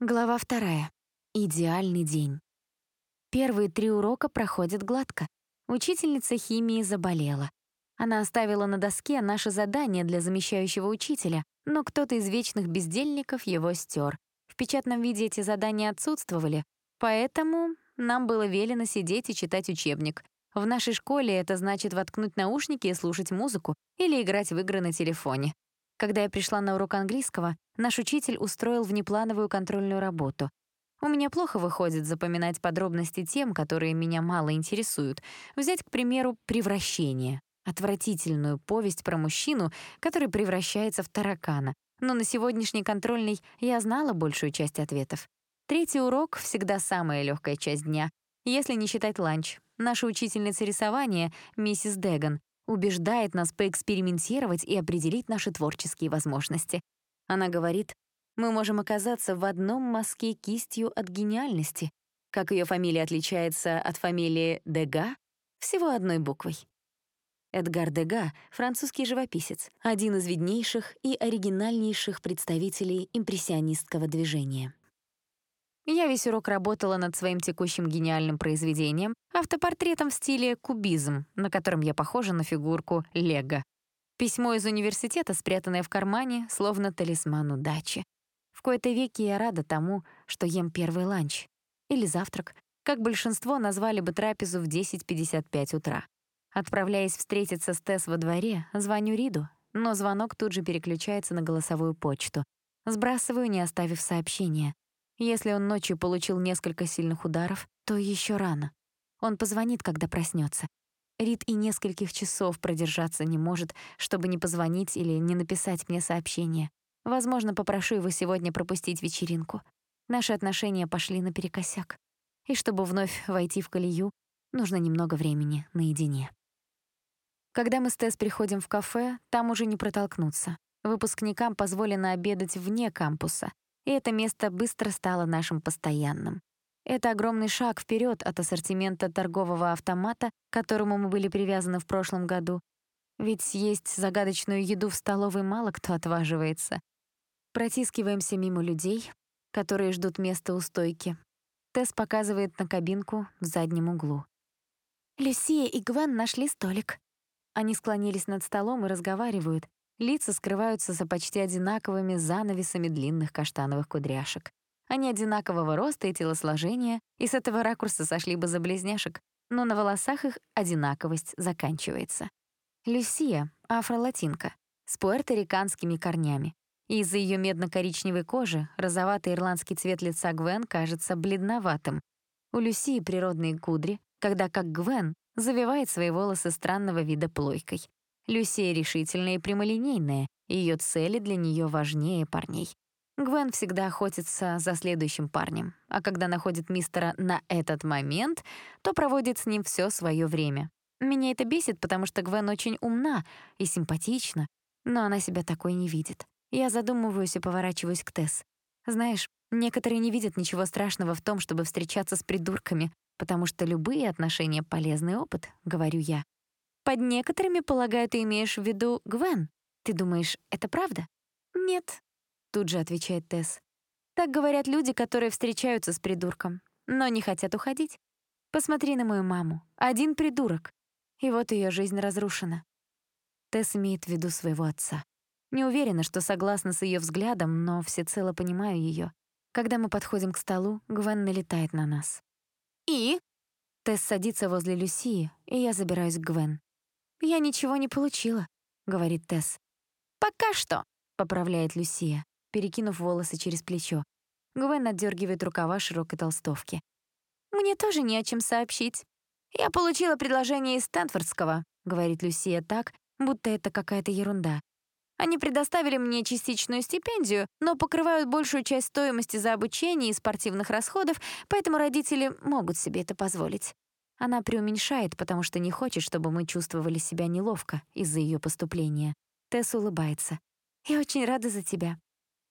Глава вторая. Идеальный день. Первые три урока проходят гладко. Учительница химии заболела. Она оставила на доске наше задание для замещающего учителя, но кто-то из вечных бездельников его стер. В печатном виде эти задания отсутствовали, поэтому нам было велено сидеть и читать учебник. В нашей школе это значит воткнуть наушники и слушать музыку или играть в игры на телефоне. Когда я пришла на урок английского, наш учитель устроил внеплановую контрольную работу. У меня плохо выходит запоминать подробности тем, которые меня мало интересуют. Взять, к примеру, «Превращение» — отвратительную повесть про мужчину, который превращается в таракана. Но на сегодняшней контрольной я знала большую часть ответов. Третий урок — всегда самая легкая часть дня, если не считать ланч. Наша учительница рисования, миссис Деган, убеждает нас поэкспериментировать и определить наши творческие возможности. Она говорит, мы можем оказаться в одном мазке кистью от гениальности. Как ее фамилия отличается от фамилии Дега? Всего одной буквой. Эдгар Дега — французский живописец, один из виднейших и оригинальнейших представителей импрессионистского движения. Я весь урок работала над своим текущим гениальным произведением, автопортретом в стиле кубизм, на котором я похожа на фигурку Лего. Письмо из университета, спрятанное в кармане, словно талисман удачи. В кои-то веки я рада тому, что ем первый ланч. Или завтрак, как большинство назвали бы трапезу в 10.55 утра. Отправляясь встретиться с Тесс во дворе, звоню Риду, но звонок тут же переключается на голосовую почту. Сбрасываю, не оставив сообщения. Если он ночью получил несколько сильных ударов, то еще рано. Он позвонит, когда проснется. Рид и нескольких часов продержаться не может, чтобы не позвонить или не написать мне сообщение. Возможно, попрошу его сегодня пропустить вечеринку. Наши отношения пошли наперекосяк. И чтобы вновь войти в колею, нужно немного времени наедине. Когда мы с Тесс приходим в кафе, там уже не протолкнуться. Выпускникам позволено обедать вне кампуса, и это место быстро стало нашим постоянным. Это огромный шаг вперед от ассортимента торгового автомата, к которому мы были привязаны в прошлом году. Ведь есть загадочную еду в столовой мало кто отваживается. Протискиваемся мимо людей, которые ждут места у стойки. Тесс показывает на кабинку в заднем углу. «Люсия и Гвен нашли столик». Они склонились над столом и разговаривают, Лица скрываются за почти одинаковыми занавесами длинных каштановых кудряшек. Они одинакового роста и телосложения, и с этого ракурса сошли бы за близняшек, но на волосах их одинаковость заканчивается. Люсия — афролатинка, с пуэрториканскими корнями. Из-за ее медно-коричневой кожи розоватый ирландский цвет лица Гвен кажется бледноватым. У Люсии природные кудри, когда как Гвен завивает свои волосы странного вида плойкой. Люсия решительная и прямолинейная, ее цели для нее важнее парней. Гвен всегда охотится за следующим парнем, а когда находит мистера на этот момент, то проводит с ним все свое время. Меня это бесит, потому что Гвен очень умна и симпатична, но она себя такой не видит. Я задумываюсь и поворачиваюсь к Тесс. Знаешь, некоторые не видят ничего страшного в том, чтобы встречаться с придурками, потому что любые отношения — полезный опыт, говорю я. Под некоторыми, полагаю, ты имеешь в виду Гвен. Ты думаешь, это правда? Нет, тут же отвечает Тесс. Так говорят люди, которые встречаются с придурком, но не хотят уходить. Посмотри на мою маму. Один придурок. И вот ее жизнь разрушена. Тесс имеет в виду своего отца. Не уверена, что согласна с ее взглядом, но всецело понимаю ее. Когда мы подходим к столу, Гвен налетает на нас. «И?» Тесс садится возле Люсии, и я забираюсь к Гвен. «Я ничего не получила», — говорит Тесс. «Пока что», — поправляет Люсия, перекинув волосы через плечо. Гвен отдергивает рукава широкой толстовки. «Мне тоже не о чем сообщить. Я получила предложение из Стэнфордского», — говорит Люсия так, будто это какая-то ерунда. Они предоставили мне частичную стипендию, но покрывают большую часть стоимости за обучение и спортивных расходов, поэтому родители могут себе это позволить. Она преуменьшает, потому что не хочет, чтобы мы чувствовали себя неловко из-за ее поступления. Тесс улыбается. «Я очень рада за тебя.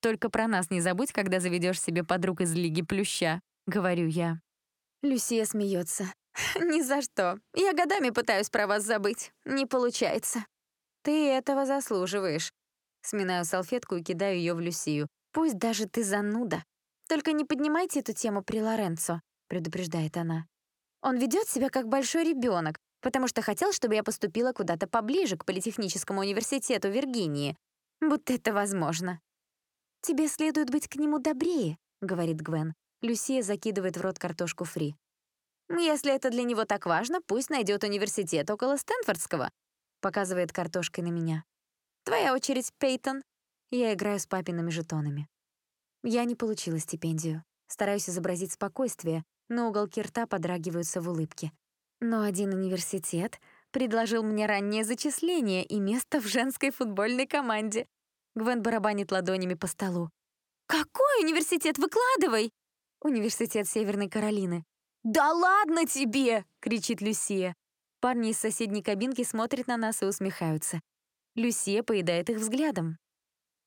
Только про нас не забудь, когда заведешь себе подруг из Лиги Плюща», — говорю я. Люсия смеется. «Ни за что. Я годами пытаюсь про вас забыть. Не получается». «Ты этого заслуживаешь». Сминаю салфетку и кидаю ее в Люсию. «Пусть даже ты зануда. «Только не поднимайте эту тему при Лоренцо», — предупреждает она. «Он ведет себя как большой ребенок, потому что хотел, чтобы я поступила куда-то поближе к Политехническому университету Виргинии. Будто это возможно». «Тебе следует быть к нему добрее», — говорит Гвен. Люсия закидывает в рот картошку фри. «Если это для него так важно, пусть найдет университет около Стэнфордского», — показывает картошкой на меня. «Твоя очередь, Пейтон». Я играю с папиными жетонами. Я не получила стипендию. Стараюсь изобразить спокойствие, но уголки рта подрагиваются в улыбке. Но один университет предложил мне раннее зачисление и место в женской футбольной команде. Гвен барабанит ладонями по столу. «Какой университет? Выкладывай!» «Университет Северной Каролины». «Да ладно тебе!» — кричит Люсия. Парни из соседней кабинки смотрят на нас и усмехаются. Люсия поедает их взглядом.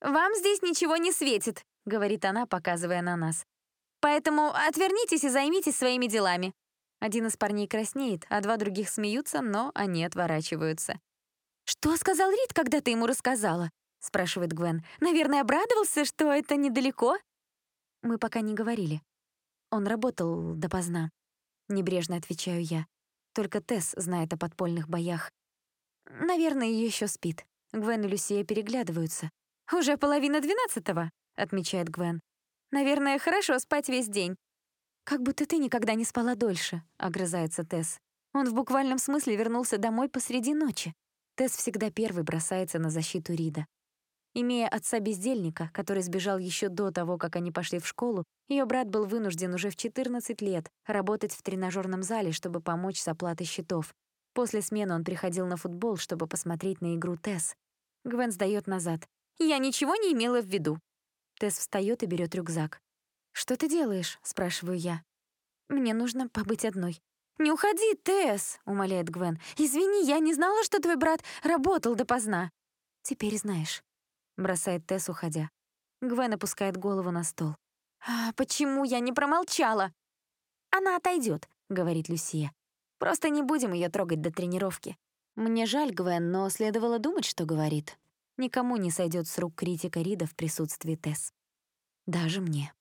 «Вам здесь ничего не светит», — говорит она, показывая на нас. «Поэтому отвернитесь и займитесь своими делами». Один из парней краснеет, а два других смеются, но они отворачиваются. «Что сказал Рид, когда ты ему рассказала?» — спрашивает Гвен. «Наверное, обрадовался, что это недалеко?» Мы пока не говорили. Он работал допоздна. Небрежно отвечаю я. Только Тесс знает о подпольных боях. Наверное, еще спит. Гвен и Люсия переглядываются. «Уже половина двенадцатого», — отмечает Гвен. «Наверное, хорошо спать весь день». «Как будто ты никогда не спала дольше», — огрызается Тесс. Он в буквальном смысле вернулся домой посреди ночи. Тесс всегда первый бросается на защиту Рида. Имея отца-бездельника, который сбежал еще до того, как они пошли в школу, ее брат был вынужден уже в 14 лет работать в тренажерном зале, чтобы помочь с оплатой счетов. После смены он приходил на футбол, чтобы посмотреть на игру Тесс. Гвен сдаёт назад. «Я ничего не имела в виду». Тесс встаёт и берёт рюкзак. «Что ты делаешь?» — спрашиваю я. «Мне нужно побыть одной». «Не уходи, Тесс!» — умоляет Гвен. «Извини, я не знала, что твой брат работал допоздна». «Теперь знаешь», — бросает Тесс, уходя. Гвен опускает голову на стол. «А почему я не промолчала?» «Она отойдет», — говорит Люсия. «Просто не будем ее трогать до тренировки». Мне жаль Гвен, но следовало думать, что говорит. Никому не сойдет с рук критика Рида в присутствии Тесс. Даже мне.